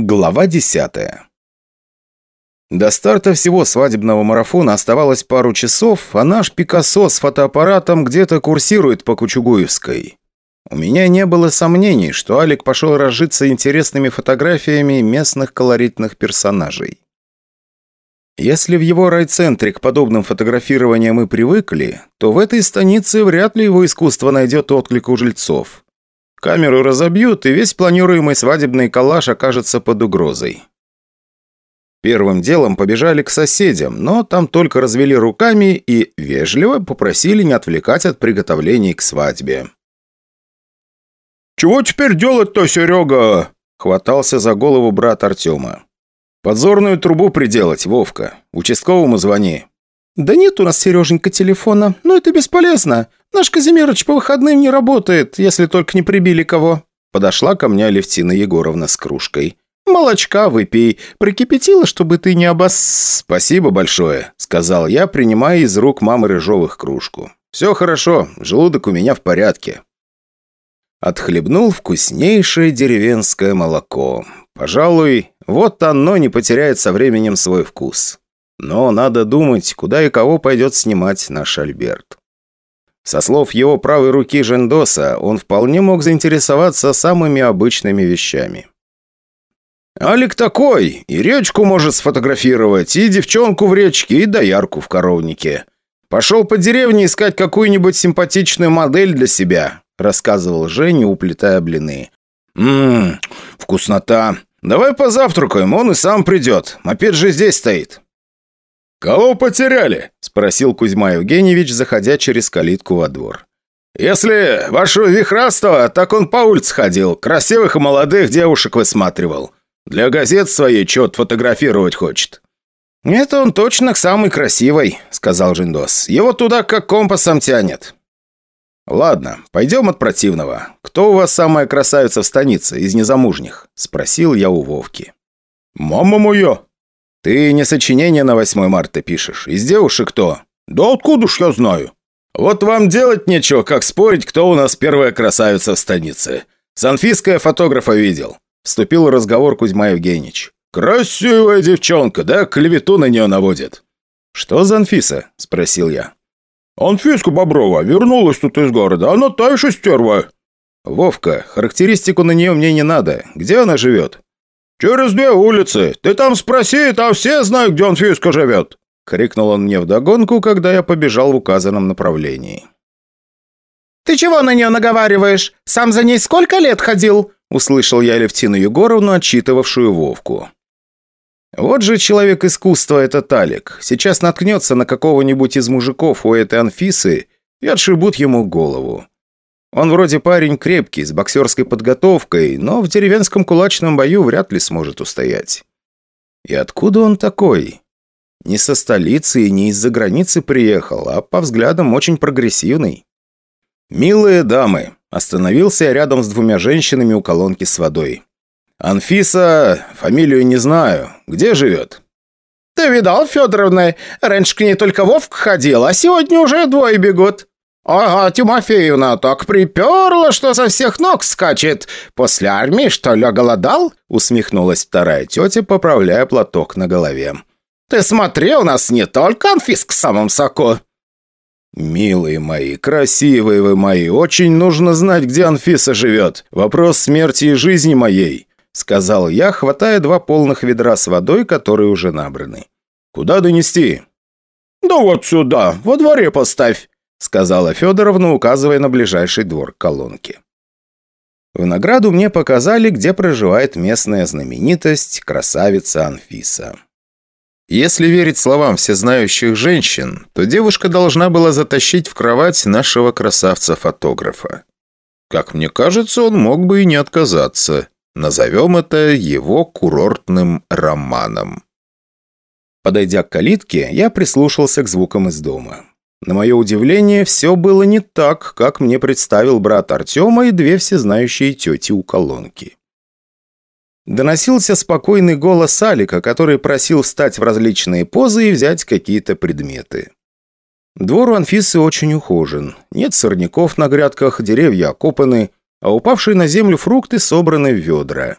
Глава 10 До старта всего свадебного марафона оставалось пару часов, а наш Пикассо с фотоаппаратом где-то курсирует по Кучугуевской. У меня не было сомнений, что Алик пошел разжиться интересными фотографиями местных колоритных персонажей. Если в его райцентре к подобным фотографированиям мы привыкли, то в этой станице вряд ли его искусство найдет отклик у жильцов. Камеру разобьют, и весь планируемый свадебный коллаж окажется под угрозой. Первым делом побежали к соседям, но там только развели руками и вежливо попросили не отвлекать от приготовлений к свадьбе. «Чего теперь делать-то, Серега?» – хватался за голову брат Артема. «Подзорную трубу приделать, Вовка. Участковому звони». «Да нет у нас, Сереженька, телефона, но это бесполезно. Наш Казимирыч по выходным не работает, если только не прибили кого». Подошла ко мне Алевтина Егоровна с кружкой. «Молочка выпей. Прикипятила, чтобы ты не обос...» «Спасибо большое», — сказал я, принимая из рук мамы Рыжовых кружку. «Все хорошо, желудок у меня в порядке». Отхлебнул вкуснейшее деревенское молоко. Пожалуй, вот оно не потеряет со временем свой вкус. Но надо думать, куда и кого пойдет снимать наш Альберт. Со слов его правой руки Жендоса, он вполне мог заинтересоваться самыми обычными вещами. «Алик такой, и речку может сфотографировать, и девчонку в речке, и доярку в коровнике. Пошел по деревне искать какую-нибудь симпатичную модель для себя», рассказывал Женя, уплетая блины. «Ммм, вкуснота. Давай позавтракаем, он и сам придет. Мопед же здесь стоит». «Кого потеряли?» – спросил Кузьма Евгеньевич, заходя через калитку во двор. «Если вашего вихрастого, так он по улице ходил, красивых и молодых девушек высматривал. Для газет своей чет фотографировать хочет». «Это он точно к самой красивой», – сказал Жиндос. «Его туда как компасом тянет». «Ладно, пойдем от противного. Кто у вас самая красавица в станице из незамужних?» – спросил я у Вовки. «Мама моя!» «Ты не сочинение на 8 марта пишешь. Из девушек кто?» «Да откуда ж я знаю?» «Вот вам делать нечего, как спорить, кто у нас первая красавица в станице. Санфиская фотографа видел». Вступил в разговор Кузьма Евгеньевич. «Красивая девчонка, да? Клевету на нее наводит». «Что за Анфиса?» – спросил я. «Анфиска Боброва вернулась тут из города, она та еще стерва». «Вовка, характеристику на нее мне не надо. Где она живет?» «Через две улицы. Ты там спроси, там все знают, где Анфиска живет!» Крикнул он мне вдогонку, когда я побежал в указанном направлении. «Ты чего на нее наговариваешь? Сам за ней сколько лет ходил?» Услышал я Левтину Егоровну, отчитывавшую Вовку. Вот же человек искусства этот Алик. Сейчас наткнется на какого-нибудь из мужиков у этой Анфисы и отшибут ему голову. Он вроде парень крепкий, с боксерской подготовкой, но в деревенском кулачном бою вряд ли сможет устоять. И откуда он такой? Не со столицы и не из-за границы приехал, а по взглядам очень прогрессивный. «Милые дамы!» Остановился я рядом с двумя женщинами у колонки с водой. «Анфиса, фамилию не знаю. Где живет?» «Ты видал, Федоровна? Раньше к ней только Вовка ходил, а сегодня уже двое бегут». «Ага, Тимофеевна так приперла, что со всех ног скачет. После армии, что ли, голодал?» Усмехнулась вторая тетя, поправляя платок на голове. «Ты смотри, у нас не только Анфиск в самом соку». «Милые мои, красивые вы мои, очень нужно знать, где Анфиса живет. Вопрос смерти и жизни моей», — сказал я, хватая два полных ведра с водой, которые уже набраны. «Куда донести?» «Да вот сюда, во дворе поставь», — сказала Федоровна, указывая на ближайший двор колонки. В награду мне показали, где проживает местная знаменитость, красавица Анфиса. Если верить словам всезнающих женщин, то девушка должна была затащить в кровать нашего красавца-фотографа. Как мне кажется, он мог бы и не отказаться. Назовем это его курортным романом. Подойдя к калитке, я прислушался к звукам из дома. На мое удивление, все было не так, как мне представил брат Артема и две всезнающие тети у колонки. Доносился спокойный голос Алика, который просил встать в различные позы и взять какие-то предметы. Двор у Анфисы очень ухожен. Нет сорняков на грядках, деревья окопаны, а упавшие на землю фрукты собраны в ведра.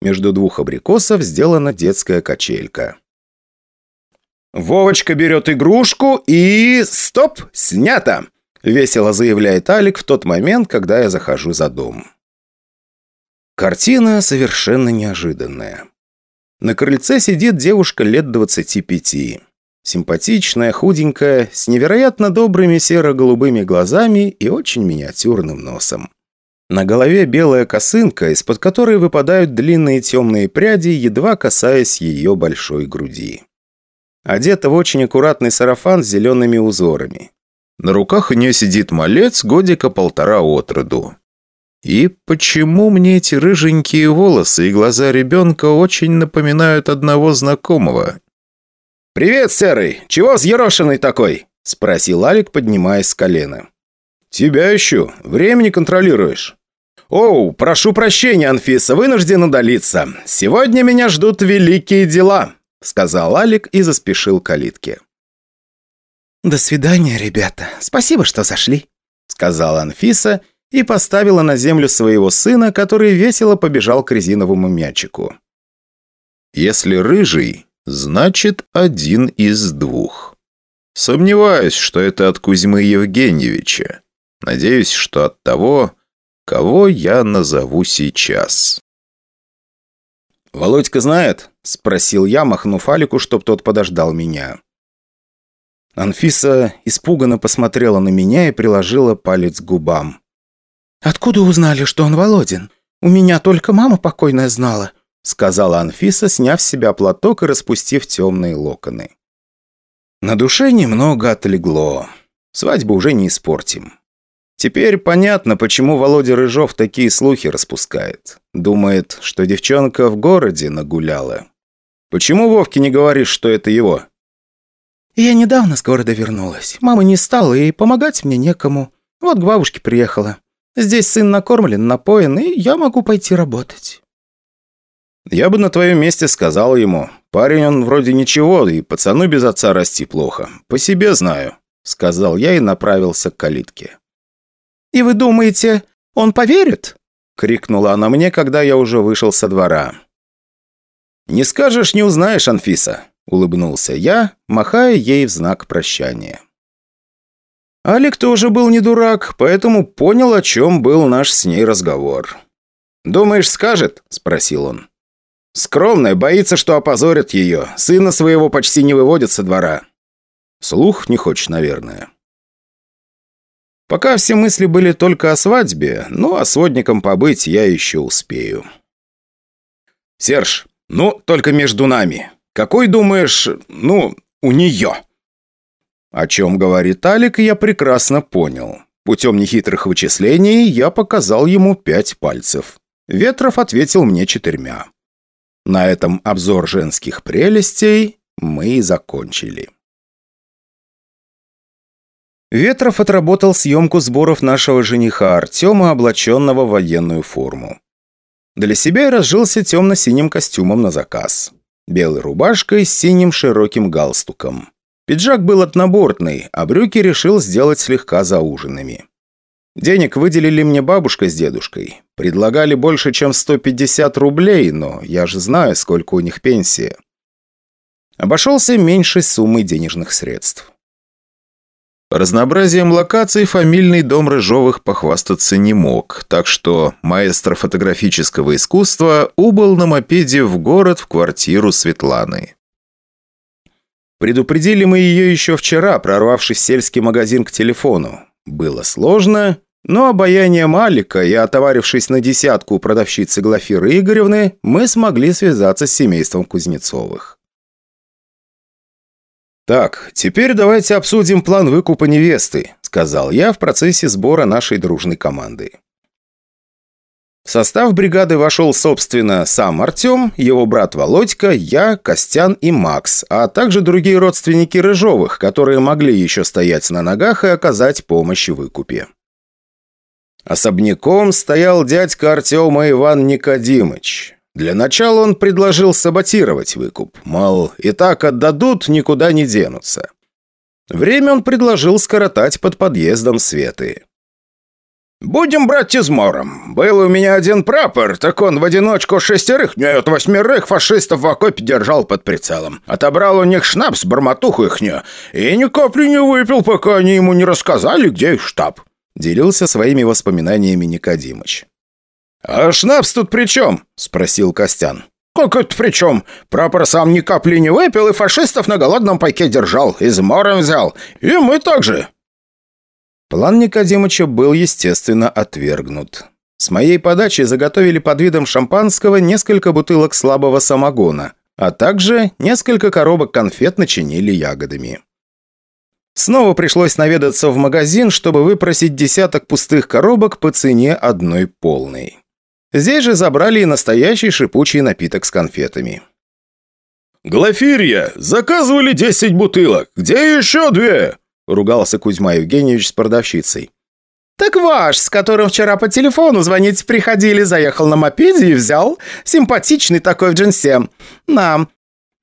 Между двух абрикосов сделана детская качелька. «Вовочка берет игрушку и... Стоп! Снято!» Весело заявляет Алик в тот момент, когда я захожу за дом. Картина совершенно неожиданная. На крыльце сидит девушка лет 25. Симпатичная, худенькая, с невероятно добрыми серо-голубыми глазами и очень миниатюрным носом. На голове белая косынка, из-под которой выпадают длинные темные пряди, едва касаясь ее большой груди. Одета в очень аккуратный сарафан с зелеными узорами. На руках у нее сидит малец годика полтора от роду. И почему мне эти рыженькие волосы и глаза ребенка очень напоминают одного знакомого? «Привет, Серый! Чего взъерошенный такой?» – спросил Алик, поднимаясь с колена. «Тебя ищу. Времени контролируешь». «Оу, прошу прощения, Анфиса, вынужден удалиться. Сегодня меня ждут великие дела», – сказал Алик и заспешил к калитке. «До свидания, ребята. Спасибо, что зашли», – сказала Анфиса и поставила на землю своего сына, который весело побежал к резиновому мячику. «Если рыжий, значит, один из двух. Сомневаюсь, что это от Кузьмы Евгеньевича. Надеюсь, что от того, кого я назову сейчас». «Володька знает?» – спросил я, махнув Алику, чтоб тот подождал меня. Анфиса испуганно посмотрела на меня и приложила палец к губам. «Откуда узнали, что он Володин? У меня только мама покойная знала», сказала Анфиса, сняв с себя платок и распустив темные локоны. На душе немного отлегло. Свадьбу уже не испортим. Теперь понятно, почему Володя Рыжов такие слухи распускает. Думает, что девчонка в городе нагуляла. Почему Вовке не говоришь, что это его? «Я недавно с города вернулась. Мама не стала, и помогать мне некому. Вот к бабушке приехала. Здесь сын накормлен, напоен, и я могу пойти работать». «Я бы на твоем месте сказал ему. Парень он вроде ничего, и пацану без отца расти плохо. По себе знаю», — сказал я и направился к калитке. «И вы думаете, он поверит?» — крикнула она мне, когда я уже вышел со двора. «Не скажешь, не узнаешь, Анфиса», — улыбнулся я, махая ей в знак прощания. Алик тоже был не дурак, поэтому понял, о чем был наш с ней разговор. «Думаешь, скажет?» – спросил он. «Скромная, боится, что опозорят ее. Сына своего почти не выводят со двора». «Слух не хочешь, наверное». Пока все мысли были только о свадьбе, ну, а сводником побыть я еще успею. «Серж, ну, только между нами. Какой, думаешь, ну, у нее?» О чем говорит Алик, я прекрасно понял. Путем нехитрых вычислений я показал ему пять пальцев. Ветров ответил мне четырьмя. На этом обзор женских прелестей мы и закончили. Ветров отработал съемку сборов нашего жениха Артема, облаченного в военную форму. Для себя я разжился темно-синим костюмом на заказ. Белой рубашкой с синим широким галстуком. Пиджак был однобортный, а брюки решил сделать слегка зауженными. Денег выделили мне бабушка с дедушкой. Предлагали больше, чем 150 рублей, но я же знаю, сколько у них пенсия. Обошелся меньшей суммой денежных средств. Разнообразием локаций фамильный дом Рыжовых похвастаться не мог, так что маэстро фотографического искусства убыл на мопеде в город в квартиру Светланы. Предупредили мы ее еще вчера, прорвавшись в сельский магазин к телефону. Было сложно, но обаяние Малика и отоварившись на десятку продавщицы Глафиры Игоревны, мы смогли связаться с семейством Кузнецовых. «Так, теперь давайте обсудим план выкупа невесты», сказал я в процессе сбора нашей дружной команды. В состав бригады вошел, собственно, сам Артем, его брат Володька, я, Костян и Макс, а также другие родственники Рыжовых, которые могли еще стоять на ногах и оказать помощь в выкупе. Особняком стоял дядька Артема Иван Никодимыч. Для начала он предложил саботировать выкуп, мол, и так отдадут, никуда не денутся. Время он предложил скоротать под подъездом Светы. «Будем брать измором. Был у меня один прапор, так он в одиночку шестерых, нет, восьмерых фашистов в окопе держал под прицелом. Отобрал у них шнапс, бормотуху ихню, и ни капли не выпил, пока они ему не рассказали, где их штаб». Делился своими воспоминаниями Никодимыч. «А шнапс тут при чем?» – спросил Костян. «Как это при чем? Прапор сам ни капли не выпил и фашистов на голодном пайке держал, измором взял. И мы также». План Никодимыча был, естественно, отвергнут. С моей подачи заготовили под видом шампанского несколько бутылок слабого самогона, а также несколько коробок конфет начинили ягодами. Снова пришлось наведаться в магазин, чтобы выпросить десяток пустых коробок по цене одной полной. Здесь же забрали и настоящий шипучий напиток с конфетами. «Глафирья, заказывали десять бутылок. Где еще две?» – ругался Кузьма Евгеньевич с продавщицей. «Так ваш, с которым вчера по телефону звонить приходили, заехал на мопеде и взял. Симпатичный такой в джинсе. Нам.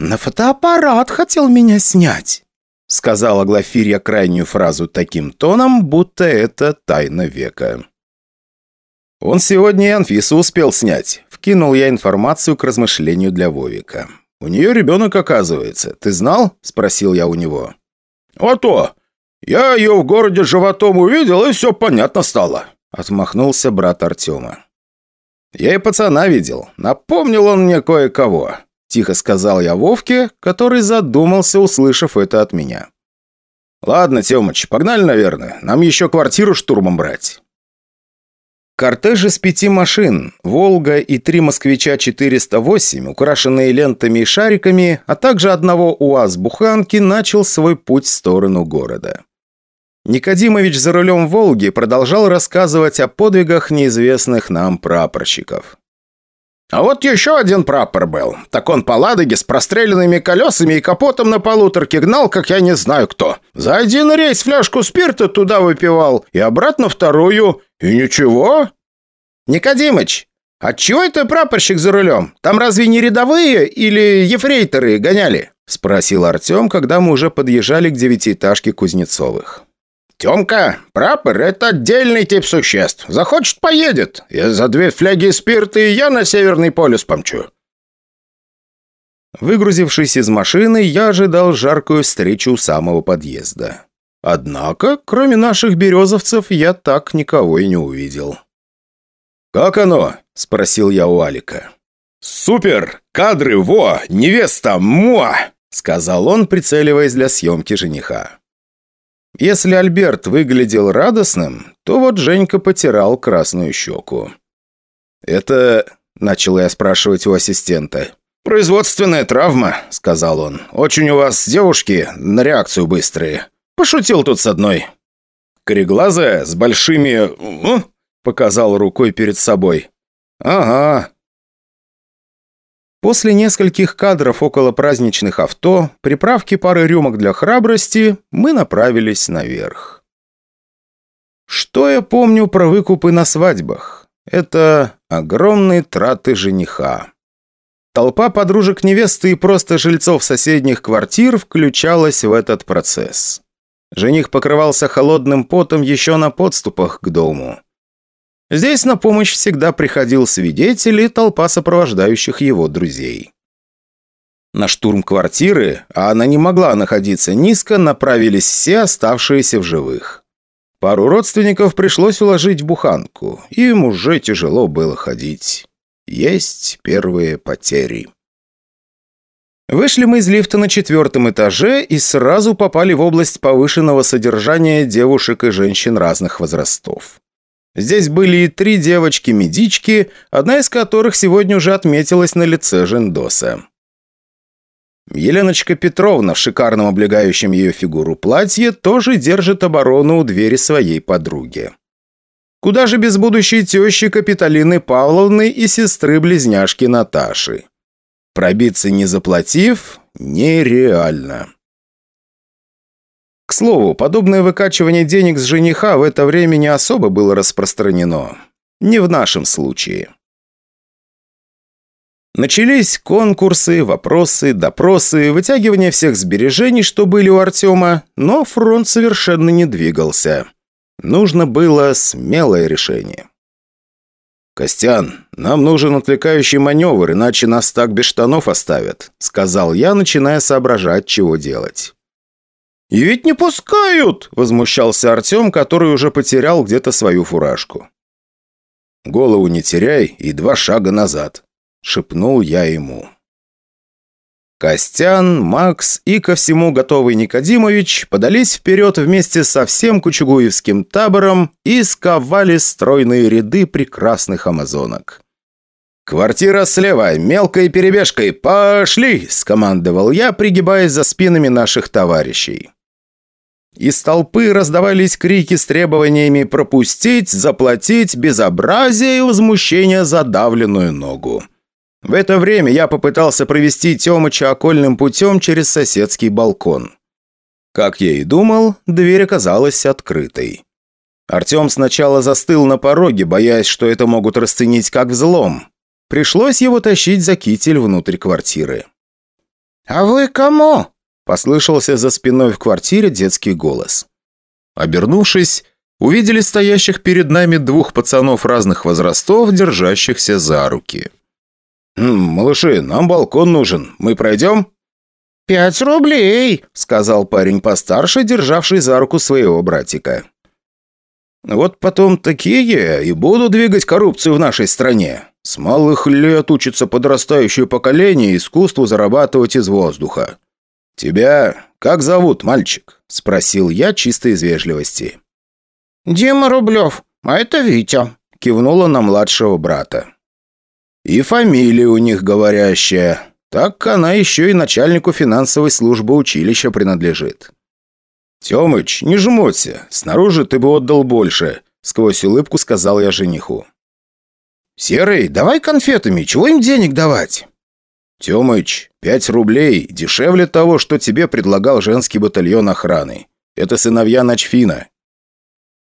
На фотоаппарат хотел меня снять», — сказала Глафирья крайнюю фразу таким тоном, будто это тайна века. «Он сегодня и Анфису успел снять», — вкинул я информацию к размышлению для Вовика. «У нее ребенок, оказывается. Ты знал?» — спросил я у него. «А то! «Я ее в городе животом увидел, и все понятно стало», — отмахнулся брат Артема. «Я и пацана видел. Напомнил он мне кое-кого», — тихо сказал я Вовке, который задумался, услышав это от меня. «Ладно, Темыч, погнали, наверное. Нам еще квартиру штурмом брать». Кортеж из пяти машин, «Волга» и три «Москвича-408», украшенные лентами и шариками, а также одного УАЗ-буханки, начал свой путь в сторону города. Никодимович за рулем «Волги» продолжал рассказывать о подвигах неизвестных нам прапорщиков. «А вот еще один прапор был. Так он по Ладоге с простреленными колесами и капотом на полуторке гнал, как я не знаю кто. За один рейс фляжку спирта туда выпивал и обратно вторую. И ничего». «Никодимыч, отчего это прапорщик за рулем? Там разве не рядовые или ефрейторы гоняли?» – спросил Артем, когда мы уже подъезжали к девятиэтажке Кузнецовых. «Темка, прапор – это отдельный тип существ. Захочет – поедет. Я за две фляги спирта и я на Северный полюс помчу». Выгрузившись из машины, я ожидал жаркую встречу у самого подъезда. Однако, кроме наших березовцев, я так никого и не увидел. «Как оно?» – спросил я у Алика. «Супер! Кадры, во! Невеста, муа!» – сказал он, прицеливаясь для съемки жениха. Если Альберт выглядел радостным, то вот Женька потирал красную щеку. «Это...» – начал я спрашивать у ассистента. «Производственная травма», – сказал он. «Очень у вас девушки на реакцию быстрые. Пошутил тут с одной». «Кореглазая, с большими...» – показал рукой перед собой. «Ага, После нескольких кадров около праздничных авто, приправки пары рюмок для храбрости, мы направились наверх. Что я помню про выкупы на свадьбах? Это огромные траты жениха. Толпа подружек невесты и просто жильцов соседних квартир включалась в этот процесс. Жених покрывался холодным потом еще на подступах к дому. Здесь на помощь всегда приходил свидетель и толпа сопровождающих его друзей. На штурм квартиры, а она не могла находиться низко, направились все оставшиеся в живых. Пару родственников пришлось уложить в буханку, им уже тяжело было ходить. Есть первые потери. Вышли мы из лифта на четвертом этаже и сразу попали в область повышенного содержания девушек и женщин разных возрастов. Здесь были и три девочки-медички, одна из которых сегодня уже отметилась на лице Жендоса. Еленочка Петровна в шикарном облегающем ее фигуру платье тоже держит оборону у двери своей подруги. Куда же без будущей тещи Капитолины Павловны и сестры-близняшки Наташи? Пробиться не заплатив – нереально. К слову, подобное выкачивание денег с жениха в это время не особо было распространено. Не в нашем случае. Начались конкурсы, вопросы, допросы, вытягивание всех сбережений, что были у Артема, но фронт совершенно не двигался. Нужно было смелое решение. «Костян, нам нужен отвлекающий маневр, иначе нас так без штанов оставят», сказал я, начиная соображать, чего делать. «И ведь не пускают!» – возмущался Артем, который уже потерял где-то свою фуражку. «Голову не теряй и два шага назад», – шепнул я ему. Костян, Макс и ко всему готовый Никодимович подались вперед вместе со всем кучугуевским табором и сковали стройные ряды прекрасных амазонок. «Квартира слева, мелкой перебежкой, пошли!» – скомандовал я, пригибаясь за спинами наших товарищей. Из толпы раздавались крики с требованиями пропустить, заплатить, безобразие и возмущение задавленную ногу. В это время я попытался провести Тёмыча окольным путем через соседский балкон. Как я и думал, дверь оказалась открытой. Артем сначала застыл на пороге, боясь, что это могут расценить как взлом. Пришлось его тащить за китель внутрь квартиры. «А вы кому?» – послышался за спиной в квартире детский голос. Обернувшись, увидели стоящих перед нами двух пацанов разных возрастов, держащихся за руки. «Малыши, нам балкон нужен. Мы пройдем?» «Пять рублей», — сказал парень постарше, державший за руку своего братика. «Вот потом такие и будут двигать коррупцию в нашей стране. С малых лет учится подрастающее поколение искусству зарабатывать из воздуха. Тебя как зовут, мальчик?» — спросил я чисто из вежливости. «Дима Рублев, а это Витя», — кивнула на младшего брата. И фамилия у них говорящая. Так она еще и начальнику финансовой службы училища принадлежит. «Темыч, не жмоться. Снаружи ты бы отдал больше», — сквозь улыбку сказал я жениху. «Серый, давай конфетами, чего им денег давать?» «Темыч, пять рублей, дешевле того, что тебе предлагал женский батальон охраны. Это сыновья Ночфина».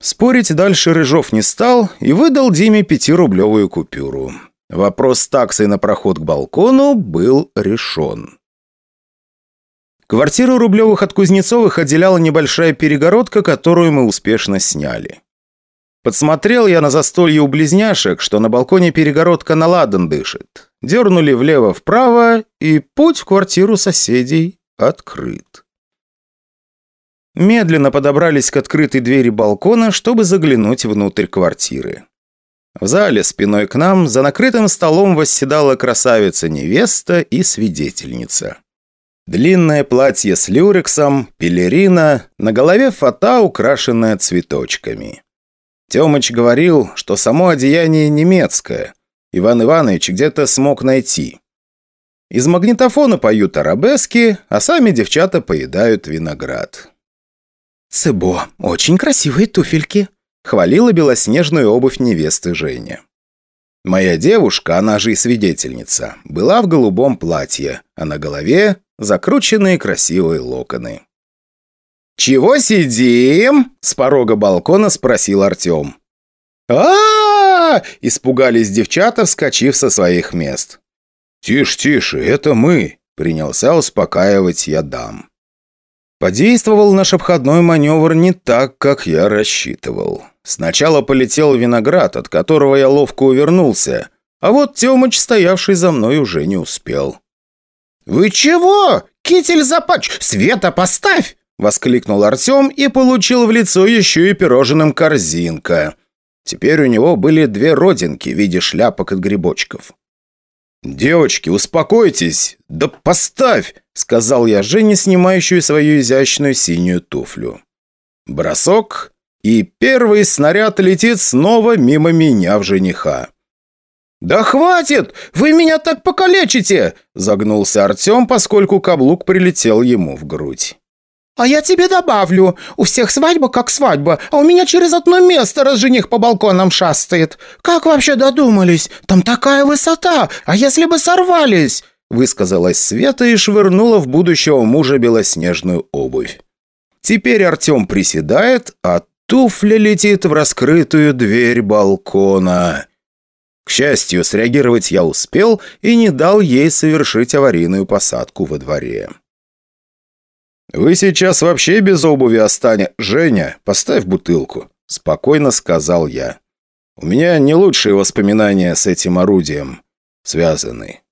Спорить дальше Рыжов не стал и выдал Диме пятирублевую купюру. Вопрос с таксой на проход к балкону был решен. Квартиру Рублевых от Кузнецовых отделяла небольшая перегородка, которую мы успешно сняли. Подсмотрел я на застолье у близняшек, что на балконе перегородка на ладан дышит. Дернули влево-вправо, и путь в квартиру соседей открыт. Медленно подобрались к открытой двери балкона, чтобы заглянуть внутрь квартиры. В зале спиной к нам за накрытым столом восседала красавица-невеста и свидетельница. Длинное платье с люрексом, пелерина, на голове фата, украшенная цветочками. Темыч говорил, что само одеяние немецкое. Иван Иванович где-то смог найти. Из магнитофона поют арабески, а сами девчата поедают виноград. «Цебо, очень красивые туфельки», Хвалила белоснежную обувь невесты Женя. Моя девушка, она же и свидетельница, была в голубом платье, а на голове закрученные красивые локоны. «Чего сидим?» – с порога балкона спросил Артем. а, -а, -а испугались девчата, вскочив со своих мест. «Тише, тише, это мы!» – принялся успокаивать я дам. Подействовал наш обходной маневр не так, как я рассчитывал. Сначала полетел виноград, от которого я ловко увернулся, а вот Темыч, стоявший за мной, уже не успел. «Вы чего? Китель запач! Света поставь!» — воскликнул Артем и получил в лицо еще и пирожным корзинка. Теперь у него были две родинки в виде шляпок от грибочков. «Девочки, успокойтесь! Да поставь!» — сказал я Жене, снимающую свою изящную синюю туфлю. Бросок, и первый снаряд летит снова мимо меня в жениха. «Да хватит! Вы меня так покалечите!» — загнулся Артем, поскольку каблук прилетел ему в грудь. «А я тебе добавлю. У всех свадьба как свадьба, а у меня через одно место раз жених по балконам шастает. Как вообще додумались? Там такая высота, а если бы сорвались?» Высказалась Света и швырнула в будущего мужа белоснежную обувь. Теперь Артем приседает, а туфля летит в раскрытую дверь балкона. К счастью, среагировать я успел и не дал ей совершить аварийную посадку во дворе. «Вы сейчас вообще без обуви останете. Женя, поставь бутылку», Спокойно сказал я. У меня не лучшие воспоминания с этим орудием связаны.